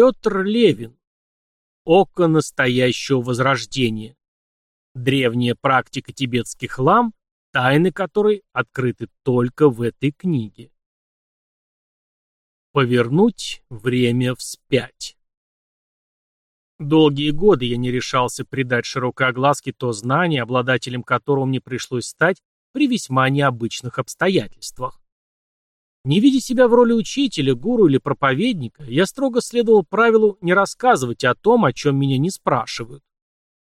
Петр Левин. Око настоящего возрождения. Древняя практика тибетских лам, тайны которой открыты только в этой книге. Повернуть время вспять. Долгие годы я не решался придать широкой огласке то знание, обладателем которого мне пришлось стать при весьма необычных обстоятельствах. Не видя себя в роли учителя, гуру или проповедника, я строго следовал правилу не рассказывать о том, о чем меня не спрашивают.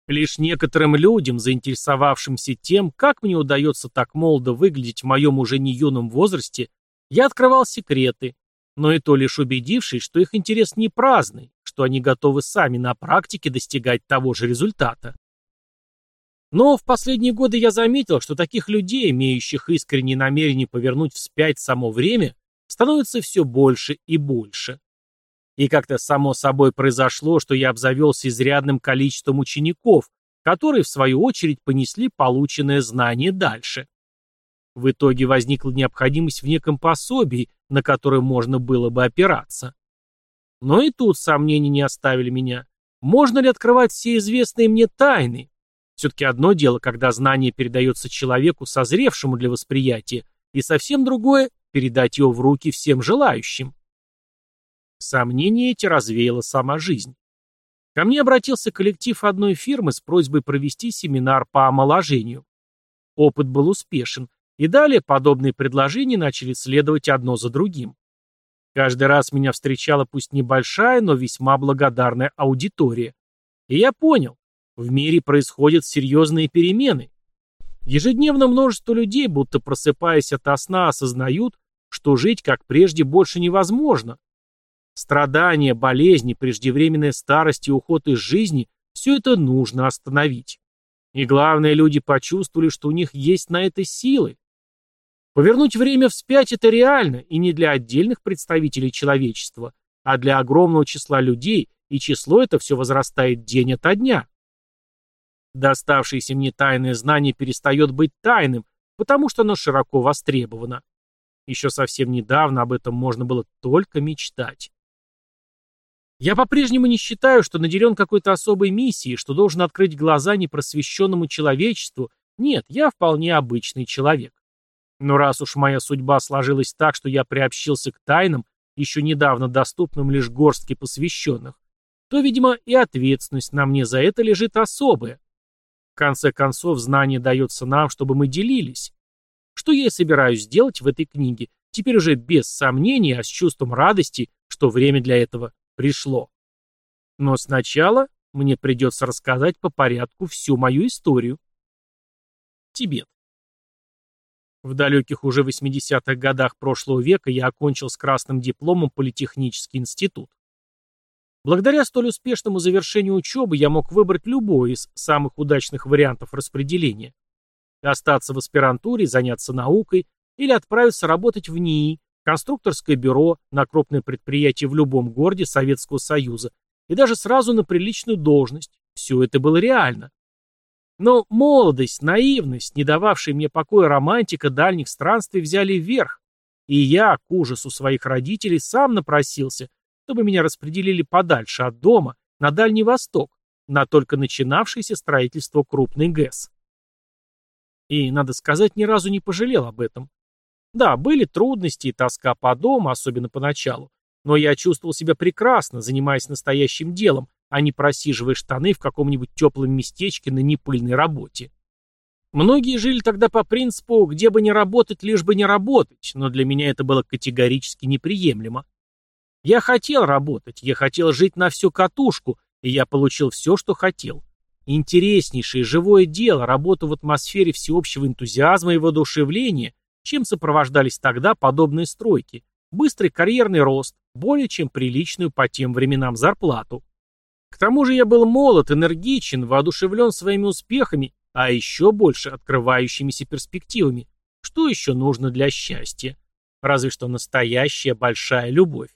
Лишь некоторым людям, заинтересовавшимся тем, как мне удается так молодо выглядеть в моем уже не юном возрасте, я открывал секреты, но и то лишь убедившись, что их интерес не праздный, что они готовы сами на практике достигать того же результата. Но в последние годы я заметил, что таких людей, имеющих искреннее намерение повернуть вспять само время, становится все больше и больше. И как-то само собой произошло, что я обзавелся изрядным количеством учеников, которые, в свою очередь, понесли полученное знание дальше. В итоге возникла необходимость в неком пособии, на которое можно было бы опираться. Но и тут сомнения не оставили меня. Можно ли открывать все известные мне тайны, все-таки одно дело, когда знание передается человеку, созревшему для восприятия, и совсем другое – передать его в руки всем желающим. Сомнения эти развеяла сама жизнь. Ко мне обратился коллектив одной фирмы с просьбой провести семинар по омоложению. Опыт был успешен, и далее подобные предложения начали следовать одно за другим. Каждый раз меня встречала пусть небольшая, но весьма благодарная аудитория. И я понял, в мире происходят серьезные перемены. Ежедневно множество людей, будто просыпаясь ото сна, осознают, что жить как прежде больше невозможно. Страдания, болезни, преждевременная старость и уход из жизни – все это нужно остановить. И главное, люди почувствовали, что у них есть на это силы. Повернуть время вспять – это реально, и не для отдельных представителей человечества, а для огромного числа людей, и число это все возрастает день ото дня. Доставшееся мне тайное знание перестает быть тайным, потому что оно широко востребовано. Еще совсем недавно об этом можно было только мечтать. Я по-прежнему не считаю, что наделен какой-то особой миссией, что должен открыть глаза непросвещенному человечеству. Нет, я вполне обычный человек. Но раз уж моя судьба сложилась так, что я приобщился к тайнам, еще недавно доступным лишь горстке посвященных, то, видимо, и ответственность на мне за это лежит особая. Конце концов, знание дается нам, чтобы мы делились. Что я и собираюсь сделать в этой книге, теперь уже без сомнения, а с чувством радости, что время для этого пришло. Но сначала мне придется рассказать по порядку всю мою историю. Тибет. В далеких уже 80-х годах прошлого века я окончил с красным дипломом Политехнический институт. Благодаря столь успешному завершению учебы я мог выбрать любой из самых удачных вариантов распределения. Остаться в аспирантуре, заняться наукой или отправиться работать в НИИ, конструкторское бюро, на крупное предприятие в любом городе Советского Союза и даже сразу на приличную должность. Все это было реально. Но молодость, наивность, не дававшая мне покоя романтика дальних странствий взяли вверх, и я, к ужасу своих родителей, сам напросился – чтобы меня распределили подальше от дома, на Дальний Восток, на только начинавшееся строительство крупной ГЭС. И, надо сказать, ни разу не пожалел об этом. Да, были трудности и тоска по дому, особенно поначалу, но я чувствовал себя прекрасно, занимаясь настоящим делом, а не просиживая штаны в каком-нибудь теплом местечке на непыльной работе. Многие жили тогда по принципу «где бы не работать, лишь бы не работать», но для меня это было категорически неприемлемо. Я хотел работать, я хотел жить на всю катушку, и я получил все, что хотел. Интереснейшее живое дело, работу в атмосфере всеобщего энтузиазма и воодушевления, чем сопровождались тогда подобные стройки. Быстрый карьерный рост, более чем приличную по тем временам зарплату. К тому же я был молод, энергичен, воодушевлен своими успехами, а еще больше открывающимися перспективами. Что еще нужно для счастья? Разве что настоящая большая любовь.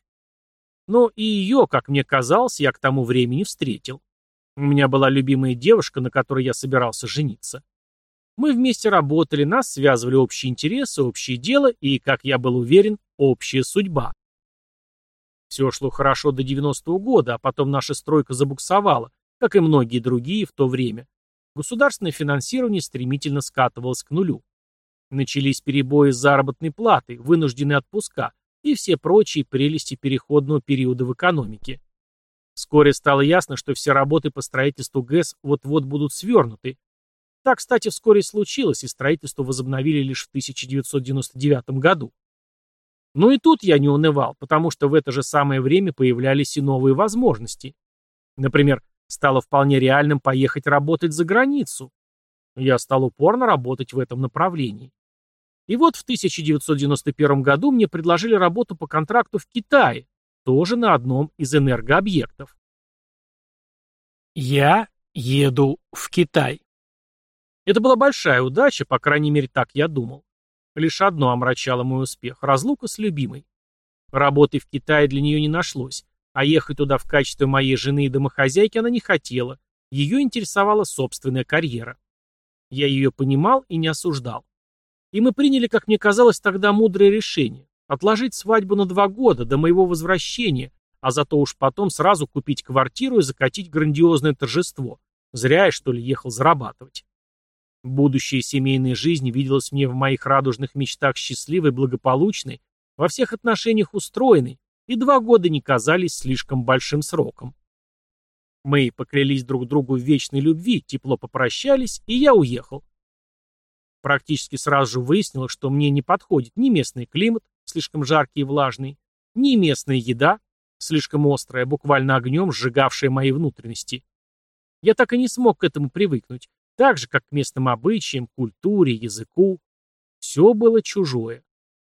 Но и ее, как мне казалось, я к тому времени встретил. У меня была любимая девушка, на которой я собирался жениться. Мы вместе работали, нас связывали общие интересы, общее дело и, как я был уверен, общая судьба. Все шло хорошо до 90-го года, а потом наша стройка забуксовала, как и многие другие в то время. Государственное финансирование стремительно скатывалось к нулю. Начались перебои с заработной платой, вынужденные отпуска и все прочие прелести переходного периода в экономике. Вскоре стало ясно, что все работы по строительству ГЭС вот-вот будут свернуты. Так, кстати, вскоре случилось, и строительство возобновили лишь в 1999 году. Ну и тут я не унывал, потому что в это же самое время появлялись и новые возможности. Например, стало вполне реальным поехать работать за границу. Я стал упорно работать в этом направлении. И вот в 1991 году мне предложили работу по контракту в Китае, тоже на одном из энергообъектов. Я еду в Китай. Это была большая удача, по крайней мере, так я думал. Лишь одно омрачало мой успех – разлука с любимой. Работы в Китае для нее не нашлось, а ехать туда в качестве моей жены и домохозяйки она не хотела, ее интересовала собственная карьера. Я ее понимал и не осуждал. И мы приняли, как мне казалось, тогда мудрое решение – отложить свадьбу на два года до моего возвращения, а зато уж потом сразу купить квартиру и закатить грандиозное торжество. Зря я, что ли, ехал зарабатывать. Будущая семейная жизнь виделась мне в моих радужных мечтах счастливой, благополучной, во всех отношениях устроенной, и два года не казались слишком большим сроком. Мы поклялись друг другу в вечной любви, тепло попрощались, и я уехал. Практически сразу же выяснилось, что мне не подходит ни местный климат, слишком жаркий и влажный, ни местная еда, слишком острая, буквально огнем сжигавшая мои внутренности. Я так и не смог к этому привыкнуть, так же, как к местным обычаям, культуре, языку. Все было чужое.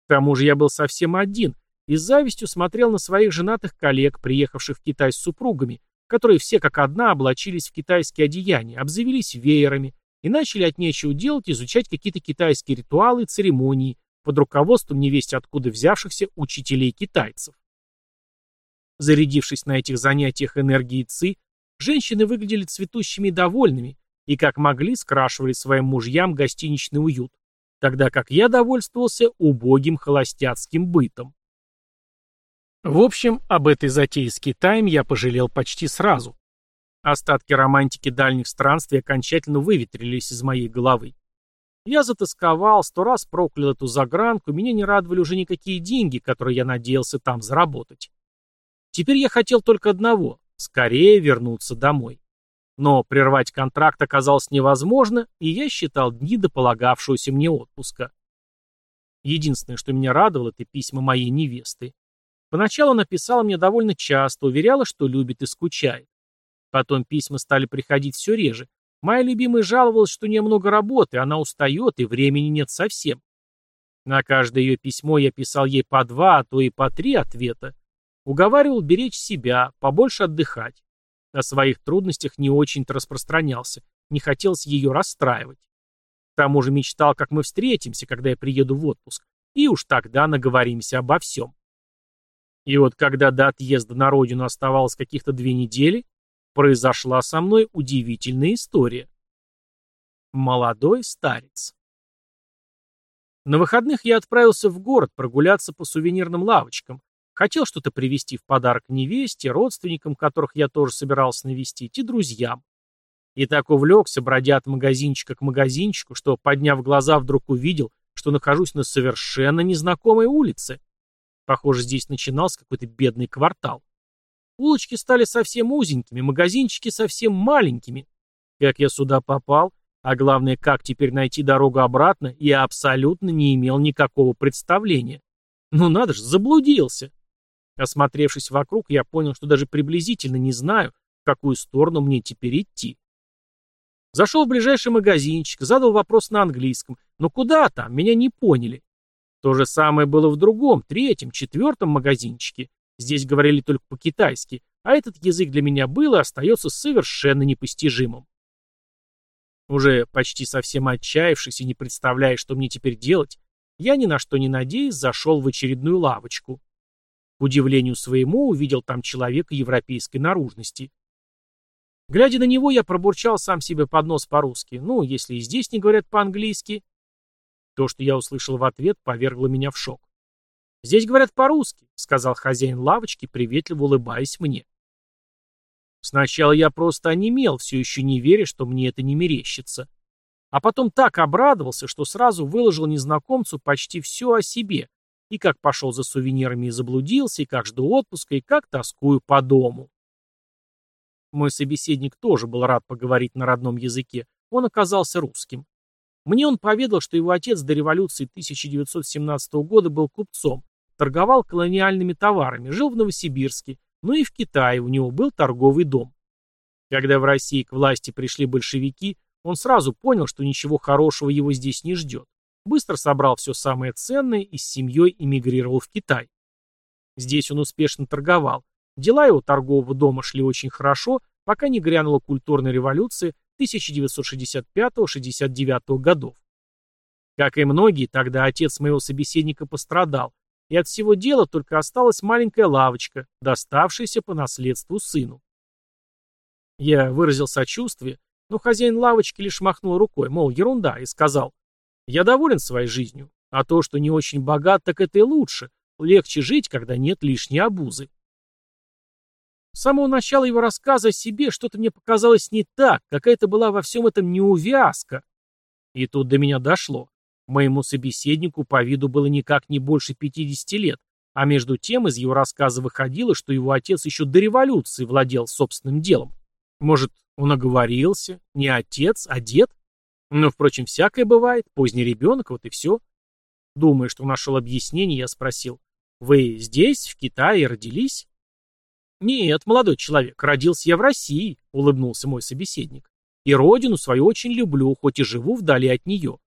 К тому же я был совсем один и с завистью смотрел на своих женатых коллег, приехавших в Китай с супругами, которые все как одна облачились в китайские одеяния, обзавелись веерами и начали от нечего делать изучать какие-то китайские ритуалы и церемонии под руководством невесть откуда взявшихся учителей китайцев. Зарядившись на этих занятиях энергией ЦИ, женщины выглядели цветущими и довольными, и как могли скрашивали своим мужьям гостиничный уют, тогда как я довольствовался убогим холостяцким бытом. В общем, об этой затее с Китаем я пожалел почти сразу. Остатки романтики дальних странствий окончательно выветрились из моей головы. Я затасковал, сто раз проклял эту загранку, меня не радовали уже никакие деньги, которые я надеялся там заработать. Теперь я хотел только одного — скорее вернуться домой. Но прервать контракт оказалось невозможно, и я считал дни до полагавшегося мне отпуска. Единственное, что меня радовало, это письма моей невесты. Поначалу она писала мне довольно часто, уверяла, что любит и скучает. Потом письма стали приходить все реже. Моя любимая жаловалась, что у нее много работы, она устает и времени нет совсем. На каждое ее письмо я писал ей по два, а то и по три ответа. Уговаривал беречь себя, побольше отдыхать. О своих трудностях не очень-то распространялся, не хотелось ее расстраивать. К тому же мечтал, как мы встретимся, когда я приеду в отпуск, и уж тогда наговоримся обо всем. И вот когда до отъезда на родину оставалось каких-то две недели, произошла со мной удивительная история. Молодой старец. На выходных я отправился в город прогуляться по сувенирным лавочкам, Хотел что-то привезти в подарок невесте, родственникам, которых я тоже собирался навестить, и друзьям. И так увлекся, бродя от магазинчика к магазинчику, что, подняв глаза, вдруг увидел, что нахожусь на совершенно незнакомой улице. Похоже, здесь начинался какой-то бедный квартал. Улочки стали совсем узенькими, магазинчики совсем маленькими. Как я сюда попал, а главное, как теперь найти дорогу обратно, я абсолютно не имел никакого представления. Ну надо же, заблудился. Осмотревшись вокруг, я понял, что даже приблизительно не знаю, в какую сторону мне теперь идти. Зашел в ближайший магазинчик, задал вопрос на английском. Но куда там? Меня не поняли. То же самое было в другом, третьем, четвертом магазинчике. Здесь говорили только по-китайски, а этот язык для меня был и остается совершенно непостижимым. Уже почти совсем отчаявшись и не представляя, что мне теперь делать, я ни на что не надеясь зашел в очередную лавочку. К удивлению своему, увидел там человека европейской наружности. Глядя на него, я пробурчал сам себе под нос по-русски. Ну, если и здесь не говорят по-английски. То, что я услышал в ответ, повергло меня в шок. «Здесь говорят по-русски», — сказал хозяин лавочки, приветливо улыбаясь мне. Сначала я просто онемел, все еще не веря, что мне это не мерещится. А потом так обрадовался, что сразу выложил незнакомцу почти все о себе, и как пошел за сувенирами и заблудился, и как жду отпуска, и как тоскую по дому. Мой собеседник тоже был рад поговорить на родном языке, он оказался русским. Мне он поведал, что его отец до революции 1917 года был купцом, торговал колониальными товарами, жил в Новосибирске, но и в Китае у него был торговый дом. Когда в России к власти пришли большевики, он сразу понял, что ничего хорошего его здесь не ждет. Быстро собрал все самое ценное и с семьей эмигрировал в Китай. Здесь он успешно торговал. Дела его торгового дома шли очень хорошо, пока не грянула культурная революция 1965-69 годов. Как и многие, тогда отец моего собеседника пострадал, и от всего дела только осталась маленькая лавочка, доставшаяся по наследству сыну. Я выразил сочувствие, но хозяин лавочки лишь махнул рукой, мол, ерунда, и сказал, «Я доволен своей жизнью, а то, что не очень богат, так это и лучше, легче жить, когда нет лишней обузы». С самого начала его рассказа о себе что-то мне показалось не так, какая-то была во всем этом неувязка. И тут до меня дошло. Моему собеседнику по виду было никак не больше 50 лет, а между тем из его рассказа выходило, что его отец еще до революции владел собственным делом. Может, он оговорился, не отец, а дед? Но, впрочем, всякое бывает, поздний ребенок, вот и все. Думая, что нашел объяснение, я спросил, «Вы здесь, в Китае, родились?» «Нет, молодой человек, родился я в России», — улыбнулся мой собеседник. «И родину свою очень люблю, хоть и живу вдали от нее.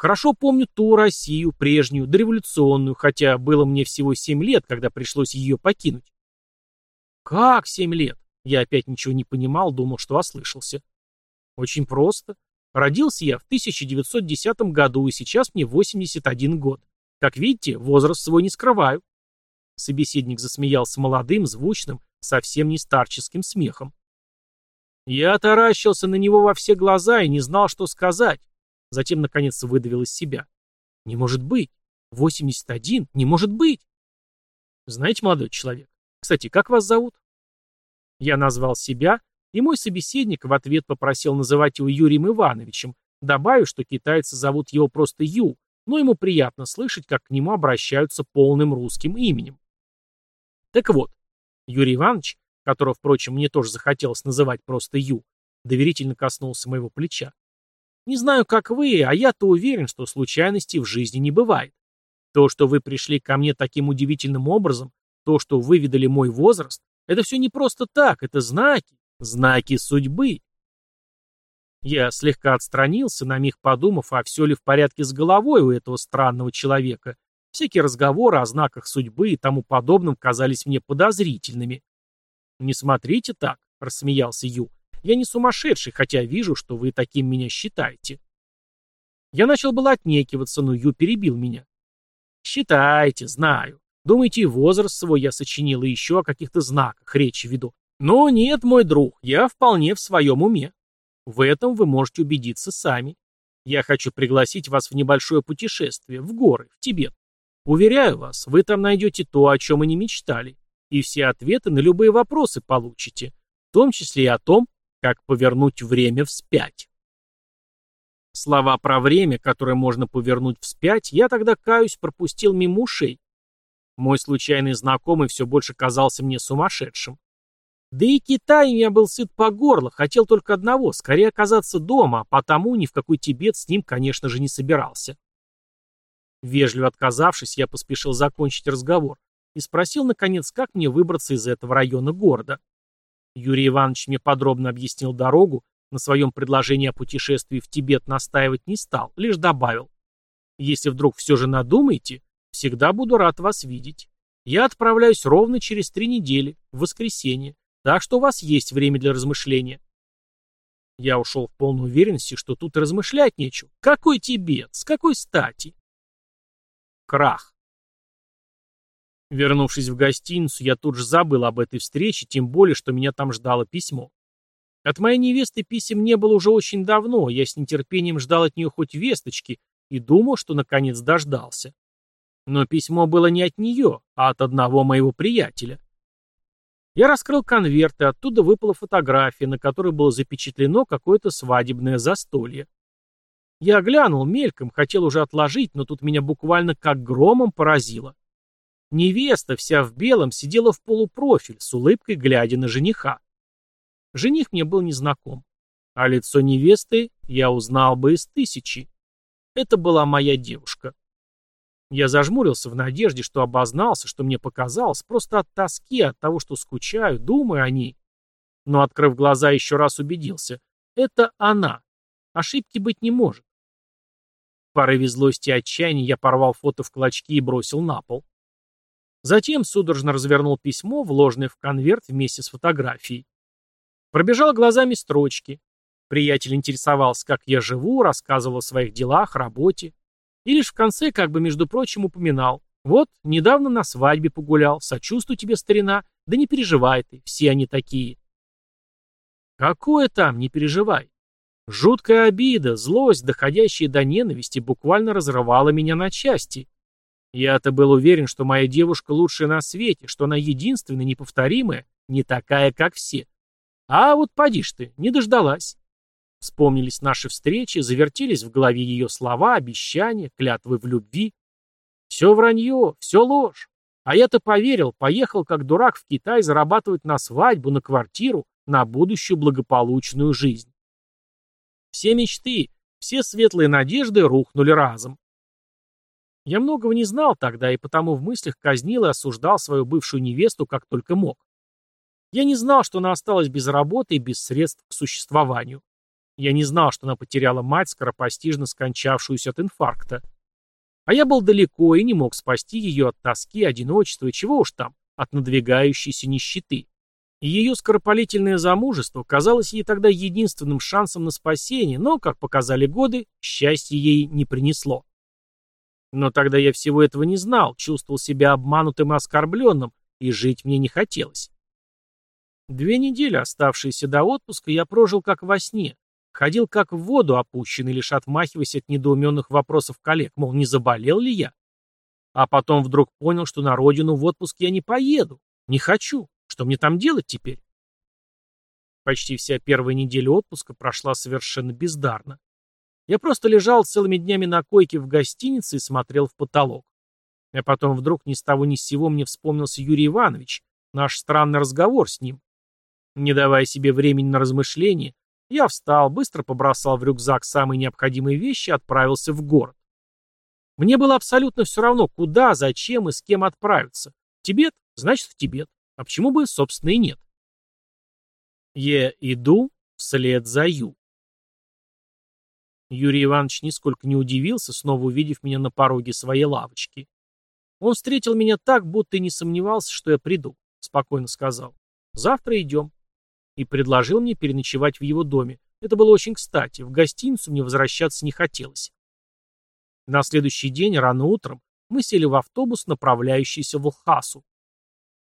Хорошо помню ту Россию, прежнюю, дореволюционную, хотя было мне всего семь лет, когда пришлось ее покинуть. Как семь лет? Я опять ничего не понимал, думал, что ослышался. Очень просто. Родился я в 1910 году, и сейчас мне 81 год. Как видите, возраст свой не скрываю. Собеседник засмеялся молодым, звучным, совсем не старческим смехом. Я таращился на него во все глаза и не знал, что сказать. Затем, наконец, выдавил из себя. «Не может быть! 81! Не может быть!» «Знаете, молодой человек, кстати, как вас зовут?» Я назвал себя, и мой собеседник в ответ попросил называть его Юрием Ивановичем, добавив, что китайцы зовут его просто Ю, но ему приятно слышать, как к нему обращаются полным русским именем. Так вот, Юрий Иванович, которого, впрочем, мне тоже захотелось называть просто Ю, доверительно коснулся моего плеча. Не знаю, как вы, а я-то уверен, что случайностей в жизни не бывает. То, что вы пришли ко мне таким удивительным образом, то, что выведали мой возраст, это все не просто так, это знаки, знаки судьбы. Я слегка отстранился, на миг подумав, а все ли в порядке с головой у этого странного человека. Всякие разговоры о знаках судьбы и тому подобном казались мне подозрительными. «Не смотрите так», — рассмеялся Ю. Я не сумасшедший, хотя вижу, что вы таким меня считаете. Я начал было отнекиваться, но Ю перебил меня. Считайте, знаю. Думаете, возраст свой я сочинил и еще о каких-то знаках речи веду. Но нет, мой друг, я вполне в своем уме. В этом вы можете убедиться сами. Я хочу пригласить вас в небольшое путешествие, в горы, в Тибет. Уверяю вас, вы там найдете то, о чем и не мечтали, и все ответы на любые вопросы получите, в том числе и о том, как повернуть время вспять. Слова про время, которое можно повернуть вспять, я тогда, каюсь, пропустил мимо ушей. Мой случайный знакомый все больше казался мне сумасшедшим. Да и Китай я был сыт по горло, хотел только одного, скорее оказаться дома, а потому ни в какой Тибет с ним, конечно же, не собирался. Вежливо отказавшись, я поспешил закончить разговор и спросил, наконец, как мне выбраться из этого района города. Юрий Иванович мне подробно объяснил дорогу, на своем предложении о путешествии в Тибет настаивать не стал, лишь добавил. Если вдруг все же надумаете, всегда буду рад вас видеть. Я отправляюсь ровно через три недели, в воскресенье, так что у вас есть время для размышления. Я ушел в полной уверенности, что тут размышлять нечего. Какой Тибет? С какой стати? Крах. Вернувшись в гостиницу, я тут же забыл об этой встрече, тем более, что меня там ждало письмо. От моей невесты писем не было уже очень давно, я с нетерпением ждал от нее хоть весточки и думал, что наконец дождался. Но письмо было не от нее, а от одного моего приятеля. Я раскрыл конверт, и оттуда выпала фотография, на которой было запечатлено какое-то свадебное застолье. Я глянул мельком, хотел уже отложить, но тут меня буквально как громом поразило. Невеста, вся в белом, сидела в полупрофиль, с улыбкой глядя на жениха. Жених мне был незнаком, а лицо невесты я узнал бы из тысячи. Это была моя девушка. Я зажмурился в надежде, что обознался, что мне показалось, просто от тоски, от того, что скучаю, думаю о ней. Но, открыв глаза, еще раз убедился. Это она. Ошибки быть не может. В порыве злости и отчаяния я порвал фото в клочки и бросил на пол. Затем судорожно развернул письмо, вложенное в конверт вместе с фотографией. Пробежал глазами строчки. Приятель интересовался, как я живу, рассказывал о своих делах, работе. И лишь в конце, как бы, между прочим, упоминал. Вот, недавно на свадьбе погулял, сочувствую тебе, старина, да не переживай ты, все они такие. Какое там, не переживай. Жуткая обида, злость, доходящая до ненависти, буквально разрывала меня на части. Я-то был уверен, что моя девушка лучшая на свете, что она единственная, неповторимая, не такая, как все. А вот поди ж ты, не дождалась. Вспомнились наши встречи, завертелись в голове ее слова, обещания, клятвы в любви. Все вранье, все ложь. А я-то поверил, поехал как дурак в Китай зарабатывать на свадьбу, на квартиру, на будущую благополучную жизнь. Все мечты, все светлые надежды рухнули разом. Я многого не знал тогда, и потому в мыслях казнил и осуждал свою бывшую невесту как только мог. Я не знал, что она осталась без работы и без средств к существованию. Я не знал, что она потеряла мать, скоропостижно скончавшуюся от инфаркта. А я был далеко и не мог спасти ее от тоски, одиночества и чего уж там, от надвигающейся нищеты. И ее скоропалительное замужество казалось ей тогда единственным шансом на спасение, но, как показали годы, счастье ей не принесло. Но тогда я всего этого не знал, чувствовал себя обманутым и оскорбленным, и жить мне не хотелось. Две недели, оставшиеся до отпуска, я прожил как во сне, Ходил как в воду опущенный, лишь отмахиваясь от недоуменных вопросов коллег, мол, не заболел ли я? А потом вдруг понял, что на родину в отпуск я не поеду. Не хочу. Что мне там делать теперь? Почти вся первая неделя отпуска прошла совершенно бездарно. Я просто лежал целыми днями на койке в гостинице и смотрел в потолок. А потом вдруг ни с того ни с сего мне вспомнился Юрий Иванович, наш странный разговор с ним. Не давая себе времени на размышления, я встал, быстро побросал в рюкзак самые необходимые вещи и отправился в город. Мне было абсолютно все равно, куда, зачем и с кем отправиться. В Тибет? Значит, в Тибет. А почему бы, собственно, и нет? Я иду вслед за Ю. Юрий Иванович нисколько не удивился, снова увидев меня на пороге своей лавочки. Он встретил меня так, будто и не сомневался, что я приду. Спокойно сказал. Завтра идем и предложил мне переночевать в его доме. Это было очень кстати, в гостиницу мне возвращаться не хотелось. На следующий день, рано утром, мы сели в автобус, направляющийся в Лхасу.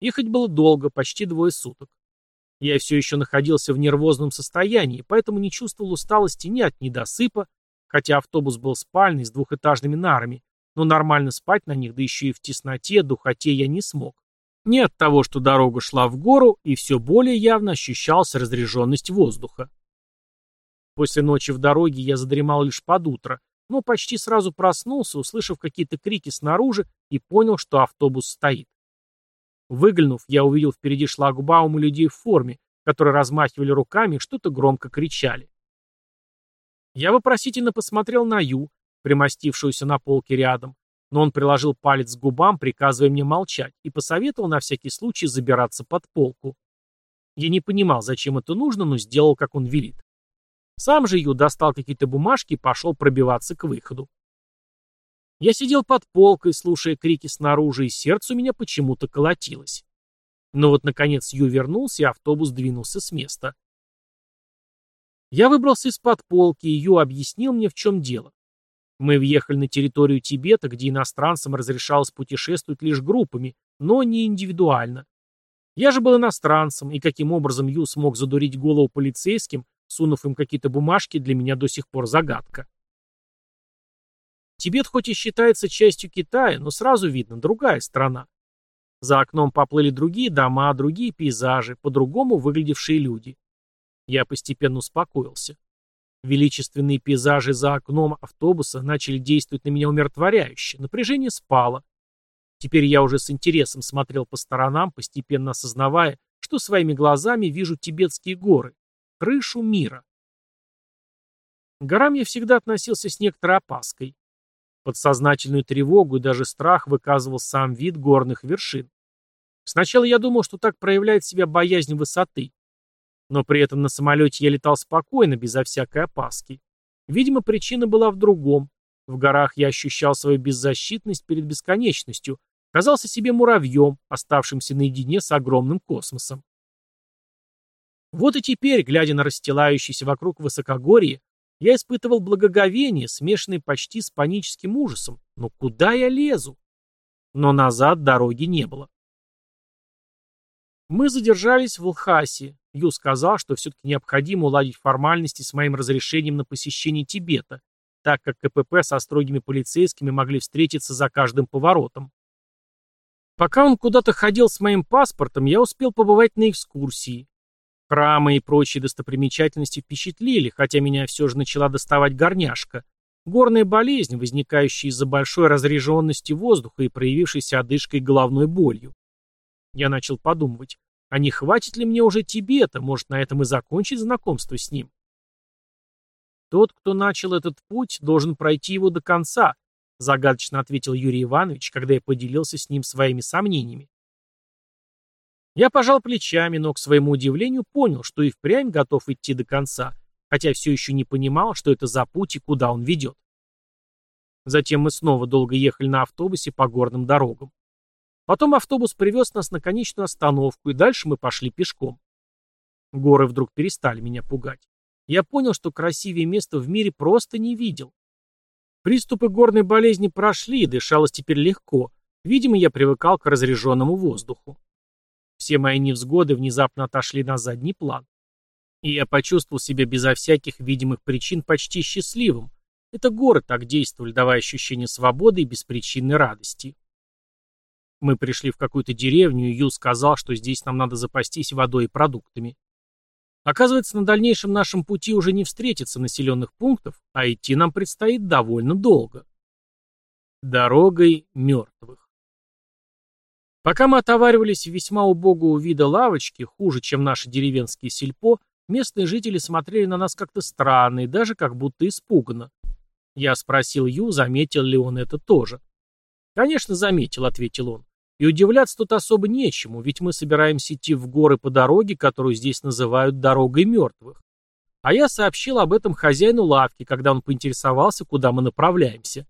Ехать было долго, почти двое суток. Я все еще находился в нервозном состоянии, поэтому не чувствовал усталости ни от недосыпа, хотя автобус был спальный с двухэтажными нарами, но нормально спать на них, да еще и в тесноте, духоте я не смог. Не от того, что дорога шла в гору, и все более явно ощущалась разреженность воздуха. После ночи в дороге я задремал лишь под утро, но почти сразу проснулся, услышав какие-то крики снаружи, и понял, что автобус стоит. Выглянув, я увидел впереди шлагбаум и людей в форме, которые размахивали руками и что-то громко кричали. Я вопросительно посмотрел на Ю, примостившуюся на полке рядом, но он приложил палец к губам, приказывая мне молчать, и посоветовал на всякий случай забираться под полку. Я не понимал, зачем это нужно, но сделал, как он велит. Сам же Ю достал какие-то бумажки и пошел пробиваться к выходу. Я сидел под полкой, слушая крики снаружи, и сердце у меня почему-то колотилось. Но вот, наконец, Ю вернулся, и автобус двинулся с места. Я выбрался из-под полки, и Ю объяснил мне, в чем дело. Мы въехали на территорию Тибета, где иностранцам разрешалось путешествовать лишь группами, но не индивидуально. Я же был иностранцем, и каким образом Ю смог задурить голову полицейским, сунув им какие-то бумажки, для меня до сих пор загадка. Тибет хоть и считается частью Китая, но сразу видно другая страна. За окном поплыли другие дома, другие пейзажи, по-другому выглядевшие люди. Я постепенно успокоился. Величественные пейзажи за окном автобуса начали действовать на меня умиротворяюще, напряжение спало. Теперь я уже с интересом смотрел по сторонам, постепенно осознавая, что своими глазами вижу тибетские горы, крышу мира. К горам я всегда относился с некоторой опаской. Подсознательную тревогу и даже страх выказывал сам вид горных вершин. Сначала я думал, что так проявляет себя боязнь высоты. Но при этом на самолете я летал спокойно, безо всякой опаски. Видимо, причина была в другом. В горах я ощущал свою беззащитность перед бесконечностью, казался себе муравьем, оставшимся наедине с огромным космосом. Вот и теперь, глядя на расстилающийся вокруг высокогорье, я испытывал благоговение, смешанное почти с паническим ужасом. Но куда я лезу? Но назад дороги не было. Мы задержались в Лхасе. Ю сказал, что все-таки необходимо уладить формальности с моим разрешением на посещение Тибета, так как КПП со строгими полицейскими могли встретиться за каждым поворотом. Пока он куда-то ходил с моим паспортом, я успел побывать на экскурсии. Храмы и прочие достопримечательности впечатлили, хотя меня все же начала доставать горняшка. Горная болезнь, возникающая из-за большой разреженности воздуха и проявившейся одышкой головной болью. Я начал подумывать, а не хватит ли мне уже Тибета, может на этом и закончить знакомство с ним? Тот, кто начал этот путь, должен пройти его до конца, загадочно ответил Юрий Иванович, когда я поделился с ним своими сомнениями. Я пожал плечами, но, к своему удивлению, понял, что и впрямь готов идти до конца, хотя все еще не понимал, что это за путь и куда он ведет. Затем мы снова долго ехали на автобусе по горным дорогам. Потом автобус привез нас на конечную остановку, и дальше мы пошли пешком. Горы вдруг перестали меня пугать. Я понял, что красивее места в мире просто не видел. Приступы горной болезни прошли, дышалось теперь легко. Видимо, я привыкал к разреженному воздуху. Все мои невзгоды внезапно отошли на задний план. И я почувствовал себя безо всяких видимых причин почти счастливым. Это горы так действовали, давая ощущение свободы и беспричинной радости. Мы пришли в какую-то деревню, и Ю сказал, что здесь нам надо запастись водой и продуктами. Оказывается, на дальнейшем нашем пути уже не встретится населенных пунктов, а идти нам предстоит довольно долго. Дорогой мертвых. Пока мы отоваривались в весьма убогого вида лавочки, хуже, чем наши деревенские сельпо, местные жители смотрели на нас как-то странно и даже как будто испуганно. Я спросил Ю, заметил ли он это тоже. «Конечно, заметил», — ответил он. «И удивляться тут особо нечему, ведь мы собираемся идти в горы по дороге, которую здесь называют «дорогой мертвых». А я сообщил об этом хозяину лавки, когда он поинтересовался, куда мы направляемся.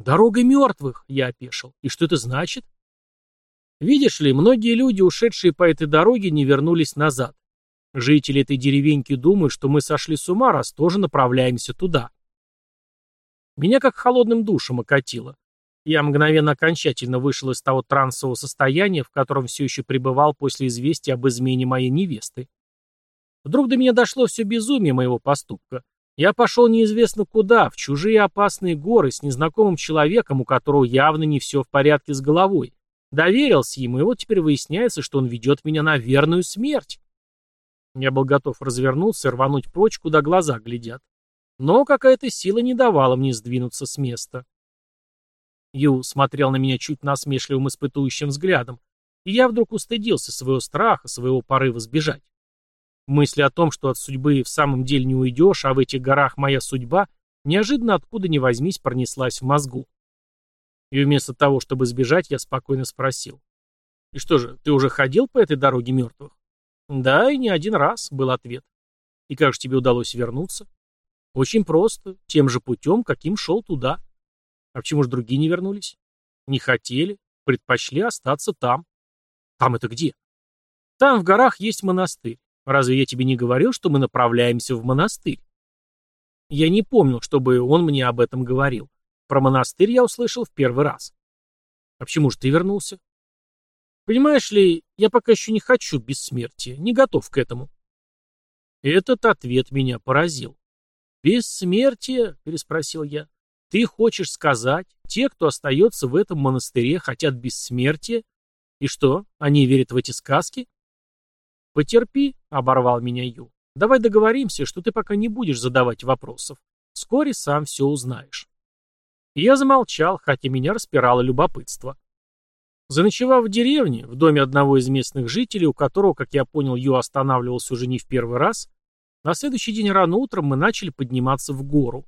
«Дорога мертвых», — я опешил. «И что это значит?» Видишь ли, многие люди, ушедшие по этой дороге, не вернулись назад. Жители этой деревеньки думают, что мы сошли с ума, раз тоже направляемся туда. Меня как холодным душем окатило. Я мгновенно окончательно вышел из того трансового состояния, в котором все еще пребывал после известия об измене моей невесты. Вдруг до меня дошло все безумие моего поступка. Я пошел неизвестно куда, в чужие опасные горы, с незнакомым человеком, у которого явно не все в порядке с головой. Доверился ему, и вот теперь выясняется, что он ведет меня на верную смерть. Я был готов развернуться и рвануть прочь, куда глаза глядят. Но какая-то сила не давала мне сдвинуться с места. Ю смотрел на меня чуть насмешливым испытующим взглядом, и я вдруг устыдился своего страха, своего порыва сбежать. Мысли о том, что от судьбы в самом деле не уйдешь, а в этих горах моя судьба, неожиданно откуда ни возьмись пронеслась в мозгу. И вместо того, чтобы сбежать, я спокойно спросил. «И что же, ты уже ходил по этой дороге мертвых?» «Да, и не один раз», — был ответ. «И как же тебе удалось вернуться?» «Очень просто, тем же путем, каким шел туда». «А почему же другие не вернулись?» «Не хотели, предпочли остаться там». «Там это где?» «Там в горах есть монастырь. Разве я тебе не говорил, что мы направляемся в монастырь?» Я не помнил, чтобы он мне об этом говорил. Про монастырь я услышал в первый раз. А почему же ты вернулся? Понимаешь ли, я пока еще не хочу бессмертия, не готов к этому. Этот ответ меня поразил. «Бессмертие?» — переспросил я. Ты хочешь сказать, те, кто остается в этом монастыре, хотят бессмертия? И что, они верят в эти сказки? Потерпи, оборвал меня Ю. Давай договоримся, что ты пока не будешь задавать вопросов. Вскоре сам все узнаешь. Я замолчал, хотя меня распирало любопытство. Заночевав в деревне, в доме одного из местных жителей, у которого, как я понял, Ю останавливался уже не в первый раз, на следующий день рано утром мы начали подниматься в гору.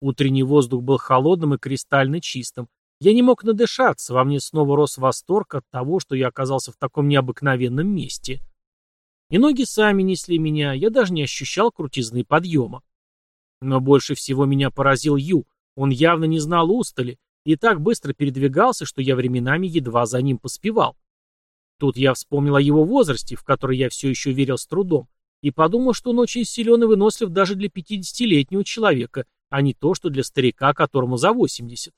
Утренний воздух был холодным и кристально чистым. Я не мог надышаться, во мне снова рос восторг от того, что я оказался в таком необыкновенном месте. И ноги сами несли меня, я даже не ощущал крутизны подъема. Но больше всего меня поразил Ю, он явно не знал устали, и так быстро передвигался, что я временами едва за ним поспевал. Тут я вспомнил о его возрасте, в который я все еще верил с трудом, и подумал, что он очень силен и вынослив даже для 50-летнего человека, а не то, что для старика, которому за 80.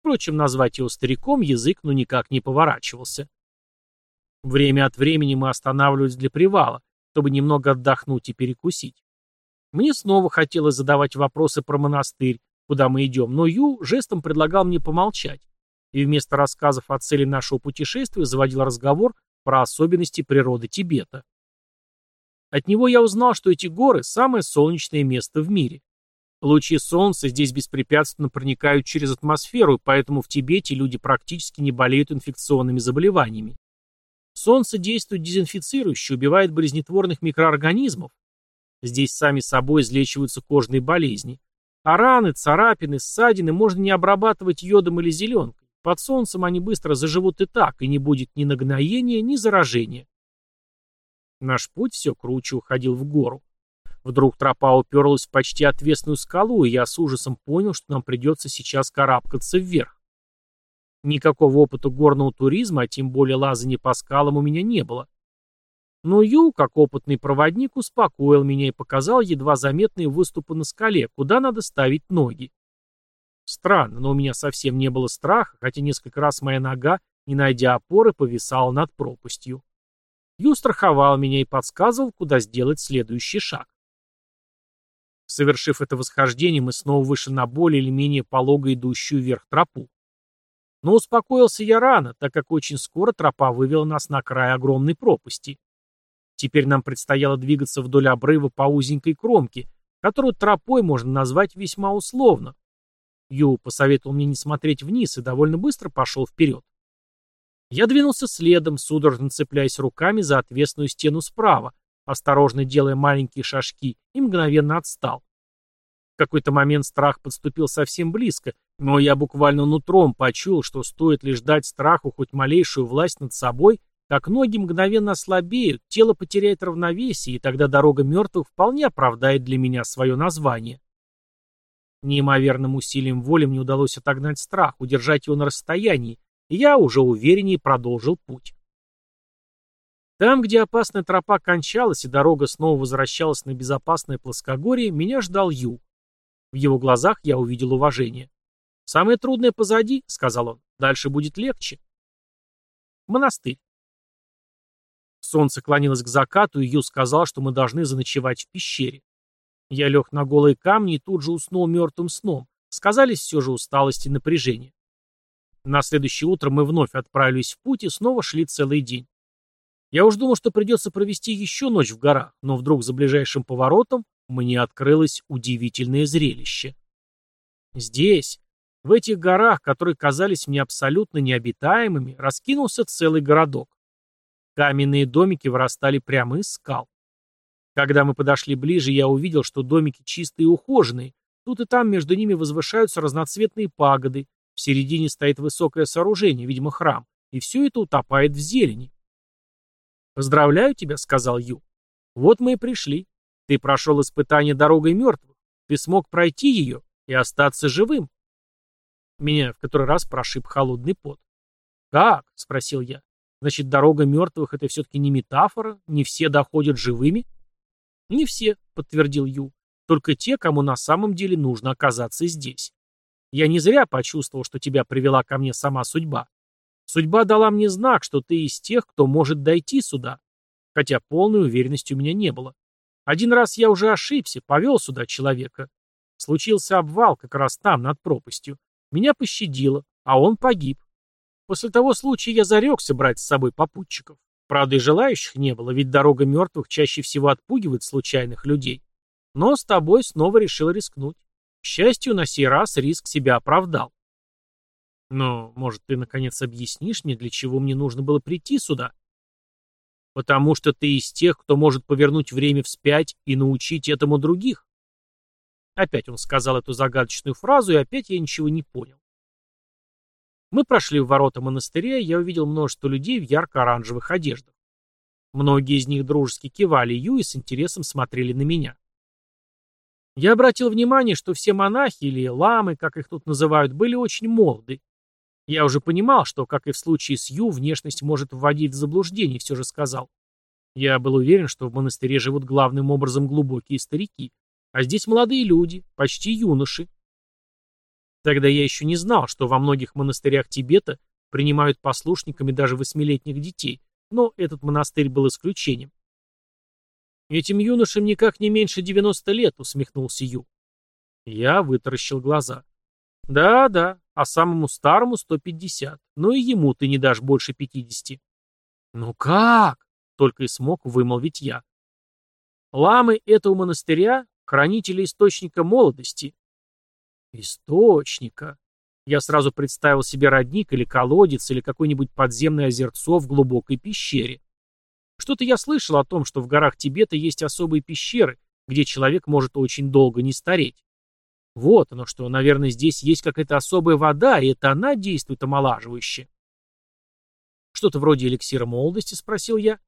Впрочем, назвать его стариком язык ну никак не поворачивался. Время от времени мы останавливались для привала, чтобы немного отдохнуть и перекусить. Мне снова хотелось задавать вопросы про монастырь, куда мы идем, но Ю жестом предлагал мне помолчать, и вместо рассказов о цели нашего путешествия заводил разговор про особенности природы Тибета. От него я узнал, что эти горы – самое солнечное место в мире. Лучи солнца здесь беспрепятственно проникают через атмосферу, поэтому в Тибете люди практически не болеют инфекционными заболеваниями. Солнце действует дезинфицирующе, убивает болезнетворных микроорганизмов. Здесь сами собой излечиваются кожные болезни. А раны, царапины, ссадины можно не обрабатывать йодом или зеленкой. Под солнцем они быстро заживут и так, и не будет ни нагноения, ни заражения. Наш путь все круче уходил в гору. Вдруг тропа уперлась в почти отвесную скалу, и я с ужасом понял, что нам придется сейчас карабкаться вверх. Никакого опыта горного туризма, а тем более лазания по скалам у меня не было. Но Ю, как опытный проводник, успокоил меня и показал едва заметные выступы на скале, куда надо ставить ноги. Странно, но у меня совсем не было страха, хотя несколько раз моя нога, не найдя опоры, повисала над пропастью. Ю страховал меня и подсказывал, куда сделать следующий шаг. Совершив это восхождение, мы снова вышли на более или менее полого идущую вверх тропу. Но успокоился я рано, так как очень скоро тропа вывела нас на край огромной пропасти. Теперь нам предстояло двигаться вдоль обрыва по узенькой кромке, которую тропой можно назвать весьма условно. Ю посоветовал мне не смотреть вниз и довольно быстро пошел вперед. Я двинулся следом, судорожно цепляясь руками за отвесную стену справа, осторожно делая маленькие шажки, и мгновенно отстал. В какой-то момент страх подступил совсем близко, но я буквально нутром почуял, что стоит лишь дать страху хоть малейшую власть над собой, как ноги мгновенно ослабеют, тело потеряет равновесие, и тогда дорога мертвых вполне оправдает для меня свое название. Неимоверным усилием воли мне удалось отогнать страх, удержать его на расстоянии, и я уже увереннее продолжил путь. Там, где опасная тропа кончалась и дорога снова возвращалась на безопасное плоскогорье, меня ждал Ю. В его глазах я увидел уважение. «Самое трудное позади», — сказал он, — «дальше будет легче». Монастырь. Солнце клонилось к закату, и Ю сказал, что мы должны заночевать в пещере. Я лег на голые камни и тут же уснул мертвым сном. Сказались все же усталость и напряжение. На следующее утро мы вновь отправились в путь и снова шли целый день. Я уж думал, что придется провести еще ночь в горах, но вдруг за ближайшим поворотом мне открылось удивительное зрелище. Здесь, в этих горах, которые казались мне абсолютно необитаемыми, раскинулся целый городок. Каменные домики вырастали прямо из скал. Когда мы подошли ближе, я увидел, что домики чистые и ухоженные. Тут и там между ними возвышаются разноцветные пагоды. В середине стоит высокое сооружение, видимо, храм. И все это утопает в зелени. «Поздравляю тебя», — сказал Ю. «Вот мы и пришли. Ты прошел испытание дорогой мертвых. Ты смог пройти ее и остаться живым». Меня в который раз прошиб холодный пот. «Как?» — спросил я. Значит, дорога мертвых — это все-таки не метафора? Не все доходят живыми? Не все, подтвердил Ю. Только те, кому на самом деле нужно оказаться здесь. Я не зря почувствовал, что тебя привела ко мне сама судьба. Судьба дала мне знак, что ты из тех, кто может дойти сюда. Хотя полной уверенности у меня не было. Один раз я уже ошибся, повел сюда человека. Случился обвал как раз там, над пропастью. Меня пощадило, а он погиб. После того случая я зарекся брать с собой попутчиков. Правда, и желающих не было, ведь дорога мертвых чаще всего отпугивает случайных людей. Но с тобой снова решил рискнуть. К счастью, на сей раз риск себя оправдал. Но, может, ты наконец объяснишь мне, для чего мне нужно было прийти сюда? Потому что ты из тех, кто может повернуть время вспять и научить этому других. Опять он сказал эту загадочную фразу, и опять я ничего не понял. Мы прошли в ворота монастыря, и я увидел множество людей в ярко-оранжевых одеждах. Многие из них дружески кивали Ю и с интересом смотрели на меня. Я обратил внимание, что все монахи или ламы, как их тут называют, были очень молоды. Я уже понимал, что, как и в случае с Ю, внешность может вводить в заблуждение, все же сказал. Я был уверен, что в монастыре живут главным образом глубокие старики, а здесь молодые люди, почти юноши. Тогда я еще не знал, что во многих монастырях Тибета принимают послушниками даже восьмилетних детей, но этот монастырь был исключением. «Этим юношам никак не меньше девяносто лет», — усмехнулся Ю. Я вытаращил глаза. «Да-да, а самому старому сто пятьдесят. Но и ему ты не дашь больше пятидесяти». «Ну как?» — только и смог вымолвить я. «Ламы этого монастыря — хранители источника молодости». «Источника?» Я сразу представил себе родник или колодец, или какое-нибудь подземное озерцо в глубокой пещере. Что-то я слышал о том, что в горах Тибета есть особые пещеры, где человек может очень долго не стареть. Вот оно что, наверное, здесь есть какая-то особая вода, и это она действует омолаживающе. Что-то вроде эликсира молодости, спросил я.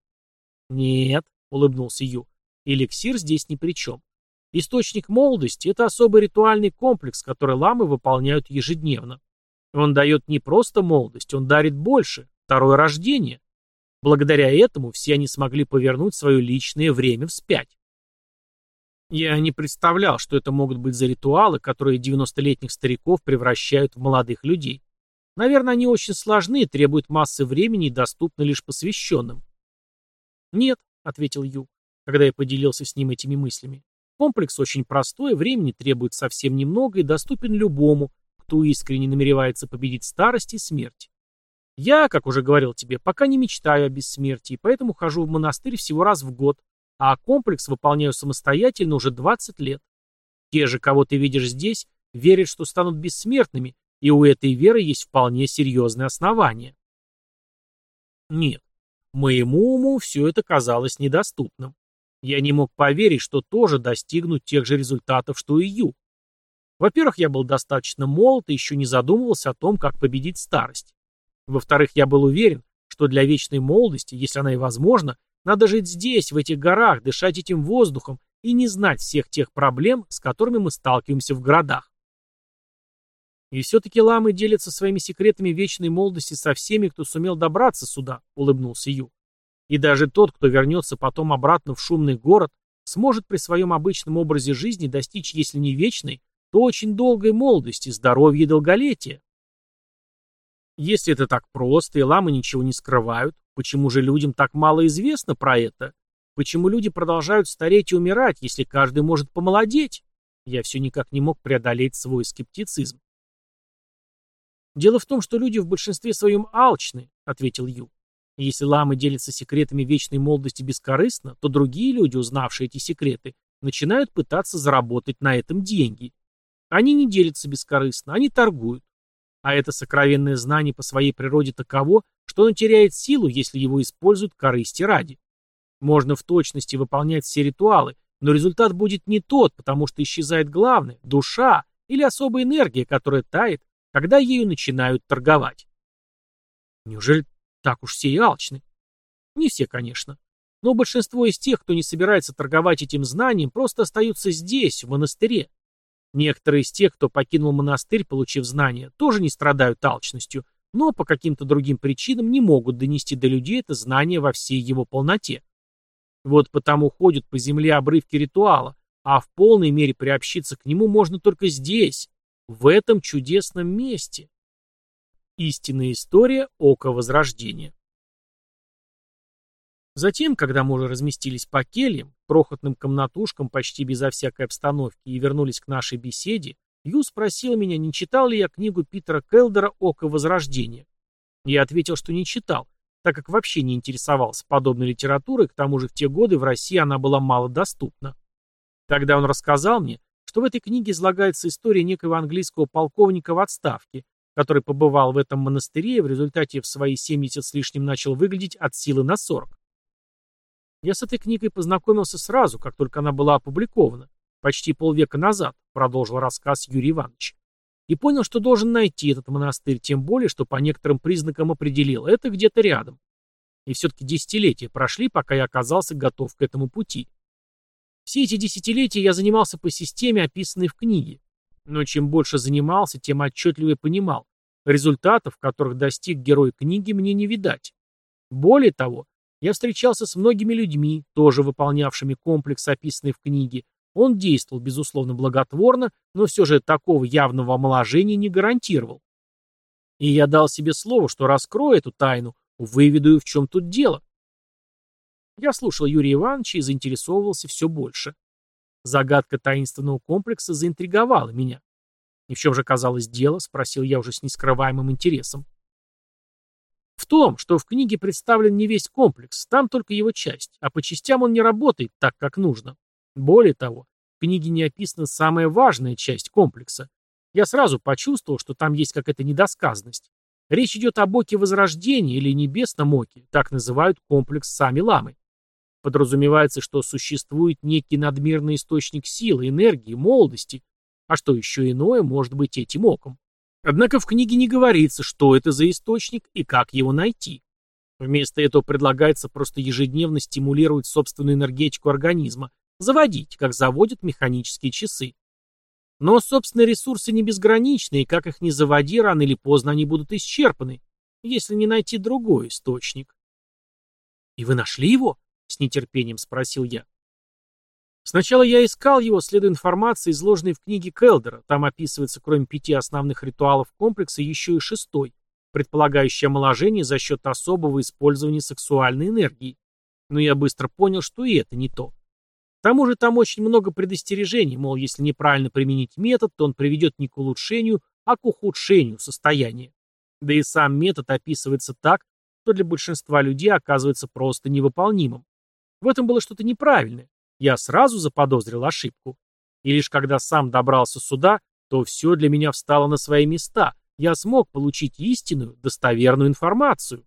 Нет, улыбнулся Ю. Эликсир здесь ни при чем. Источник молодости – это особый ритуальный комплекс, который ламы выполняют ежедневно. Он дает не просто молодость, он дарит больше, второе рождение. Благодаря этому все они смогли повернуть свое личное время вспять. Я не представлял, что это могут быть за ритуалы, которые 90-летних стариков превращают в молодых людей. Наверное, они очень сложны, требуют массы времени и доступны лишь посвященным. «Нет», — ответил Ю, когда я поделился с ним этими мыслями. «Комплекс очень простой, времени требует совсем немного и доступен любому, кто искренне намеревается победить старость и смерть. Я, как уже говорил тебе, пока не мечтаю о бессмертии, поэтому хожу в монастырь всего раз в год, а комплекс выполняю самостоятельно уже 20 лет. Те же, кого ты видишь здесь, верят, что станут бессмертными, и у этой веры есть вполне серьезные основания. Нет, моему уму все это казалось недоступным. Я не мог поверить, что тоже достигну тех же результатов, что и Ю. Во-первых, я был достаточно молод и еще не задумывался о том, как победить старость. Во-вторых, я был уверен, что для вечной молодости, если она и возможна, надо жить здесь, в этих горах, дышать этим воздухом и не знать всех тех проблем, с которыми мы сталкиваемся в городах. И все-таки ламы делятся своими секретами вечной молодости со всеми, кто сумел добраться сюда, улыбнулся Ю. И даже тот, кто вернется потом обратно в шумный город, сможет при своем обычном образе жизни достичь, если не вечной, то очень долгой молодости, здоровья и долголетия. Если это так просто, и ламы ничего не скрывают, почему же людям так мало известно про это? Почему люди продолжают стареть и умирать, если каждый может помолодеть? Я все никак не мог преодолеть свой скептицизм. «Дело в том, что люди в большинстве своем алчны», — ответил Ю. «Если ламы делятся секретами вечной молодости бескорыстно, то другие люди, узнавшие эти секреты, начинают пытаться заработать на этом деньги. Они не делятся бескорыстно, они торгуют. А это сокровенное знание по своей природе таково, что оно теряет силу, если его используют корысти ради. Можно в точности выполнять все ритуалы, но результат будет не тот, потому что исчезает главное – душа или особая энергия, которая тает, когда ею начинают торговать. Неужели так уж все и алчны? Не все, конечно. Но большинство из тех, кто не собирается торговать этим знанием, просто остаются здесь, в монастыре. Некоторые из тех, кто покинул монастырь, получив знания, тоже не страдают алчностью, но по каким-то другим причинам не могут донести до людей это знание во всей его полноте. Вот потому ходят по земле обрывки ритуала, а в полной мере приобщиться к нему можно только здесь, в этом чудесном месте. Истинная история Ока Возрождения. Затем, когда мы уже разместились по кельям, крохотным комнатушкам почти безо всякой обстановки и вернулись к нашей беседе, Ю спросил меня, не читал ли я книгу Питера Келдера «Око Возрождения». Я ответил, что не читал, так как вообще не интересовался подобной литературой, к тому же в те годы в России она была мало доступна. Тогда он рассказал мне, что в этой книге излагается история некого английского полковника в отставке, который побывал в этом монастыре и в результате в свои 70 с лишним начал выглядеть от силы на 40. Я с этой книгой познакомился сразу, как только она была опубликована, почти полвека назад, продолжил рассказ Юрий Иванович. И понял, что должен найти этот монастырь, тем более, что по некоторым признакам определил, это где-то рядом. И все-таки десятилетия прошли, пока я оказался готов к этому пути. Все эти десятилетия я занимался по системе, описанной в книге. Но чем больше занимался, тем отчетливее понимал. Результатов, которых достиг герой книги, мне не видать. Более того, я встречался с многими людьми, тоже выполнявшими комплекс, описанный в книге. Он действовал, безусловно, благотворно, но все же такого явного омоложения не гарантировал. И я дал себе слово, что раскрою эту тайну, выведу, в чем тут дело. Я слушал Юрия Ивановича и заинтересовывался все больше. Загадка таинственного комплекса заинтриговала меня. «И в чем же казалось дело?» — спросил я уже с нескрываемым интересом. В том, что в книге представлен не весь комплекс, там только его часть, а по частям он не работает так, как нужно. Более того, в книге не описана самая важная часть комплекса. Я сразу почувствовал, что там есть какая-то недосказанность. Речь идет об оке Возрождения или Небесном оке, так называют комплекс сами ламы. Подразумевается, что существует некий надмирный источник силы, энергии, молодости, а что еще иное может быть этим оком. Однако в книге не говорится, что это за источник и как его найти. Вместо этого предлагается просто ежедневно стимулировать собственную энергетику организма, заводить, как заводят механические часы. Но собственные ресурсы не безграничны, и как их ни заводи, рано или поздно они будут исчерпаны, если не найти другой источник. «И вы нашли его?» — с нетерпением спросил я. Сначала я искал его, следуя информации, изложенной в книге Келдера. Там описывается, кроме пяти основных ритуалов комплекса, еще и шестой, предполагающий омоложение за счет особого использования сексуальной энергии. Но я быстро понял, что и это не то. К тому же там очень много предостережений, мол, если неправильно применить метод, то он приведет не к улучшению, а к ухудшению состояния. Да и сам метод описывается так, что для большинства людей оказывается просто невыполнимым. В этом было что-то неправильное. Я сразу заподозрил ошибку. И лишь когда сам добрался сюда, то все для меня встало на свои места. Я смог получить истинную, достоверную информацию.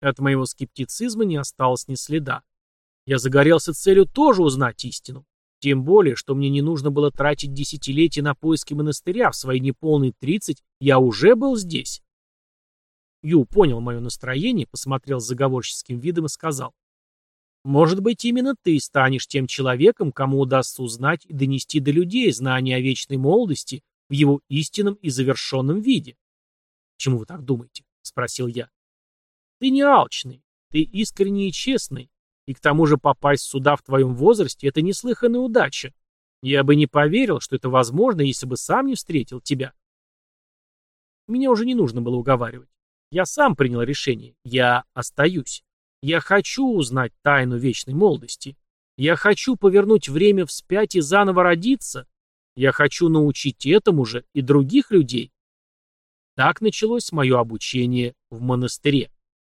От моего скептицизма не осталось ни следа. Я загорелся целью тоже узнать истину. Тем более, что мне не нужно было тратить десятилетия на поиски монастыря, в свои неполные тридцать я уже был здесь. Ю понял мое настроение, посмотрел с заговорческим видом и сказал. Может быть, именно ты станешь тем человеком, кому удастся узнать и донести до людей знания о вечной молодости в его истинном и завершенном виде. «Чему вы так думаете?» — спросил я. «Ты не алчный, ты искренний и честный, и к тому же попасть сюда в твоем возрасте — это неслыханная удача. Я бы не поверил, что это возможно, если бы сам не встретил тебя». Меня уже не нужно было уговаривать. Я сам принял решение. Я остаюсь. Я хочу узнать тайну вечной молодости. Я хочу повернуть время вспять и заново родиться. Я хочу научить этому же и других людей. Так началось мое обучение в монастыре.